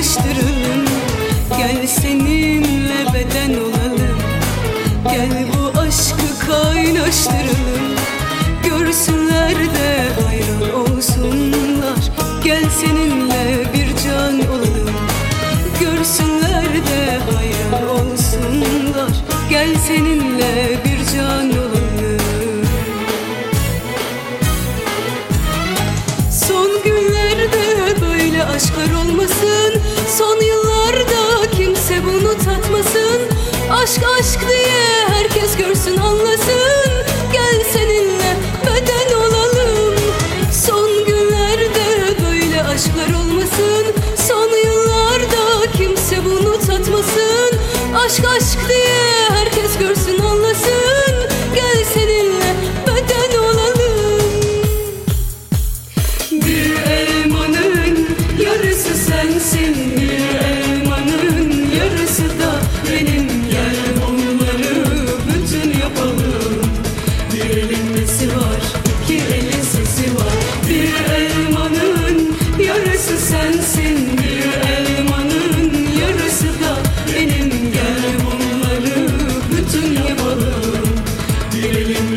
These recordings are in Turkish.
aşkı kaynaştıralım Gel seninle beden olalım. Gel bu aşkı kaynaştıralım Görsünler de hayran olsunlar. Gel seninle bir can olalım. Görsünler de hayran olsunlar. Gel seninle bir aşklar olmasın Son yıllarda kimse bunu tatmasın. Aşk aşk diye herkes görsün anlasın. Gel seninle beden olalım. Son günlerde böyle aşklar olmasın. Son yıllarda kimse bunu tatmasın. Aşk aşk diye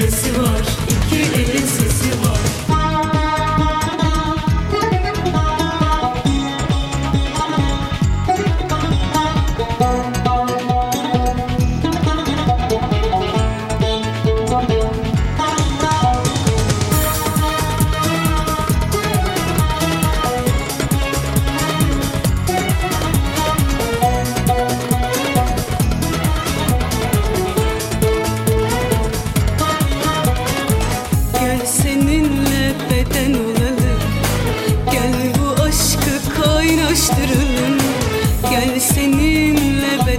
nesi var, iki elin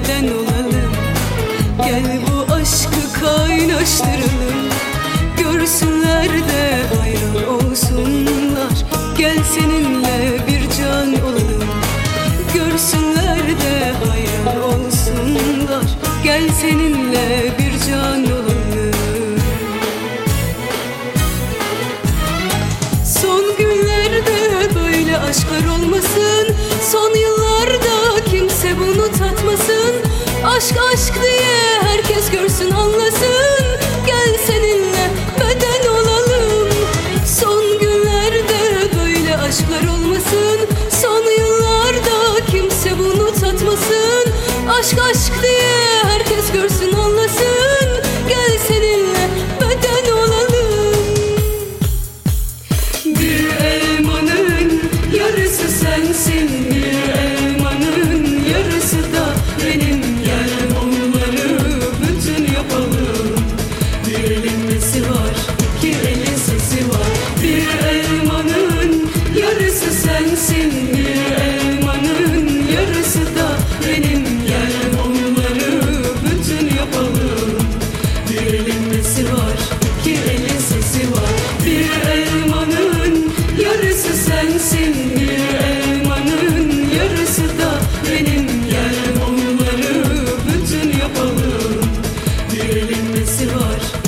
beden olalım Gel bu aşkı kaynaştıralım. Görsünler de hayran olsunlar. Gel seninle bir can olalım. Görsünler de hayran olsunlar. Gel seninle bir Aşk aşk diye herkes görsün anlasın. Gel seninle beden olalım. Son günlerde böyle aşklar olmasın. Son yıllarda kimse bunu tatmasın. Aşk aşk diye herkes görsün anlasın. Gel seninle beden olalım. Bir elmanın yarısı sensin elmanın yarısı sensin Bir elmanın yarısı da benim. Gel onları bütün yapalım. Bir elin nesi var? İki elin sesi var. Bir elmanın yarısı sensin Bir elmanın yarısı da benim. Gel onları bütün yapalım. Bir elin nesi var?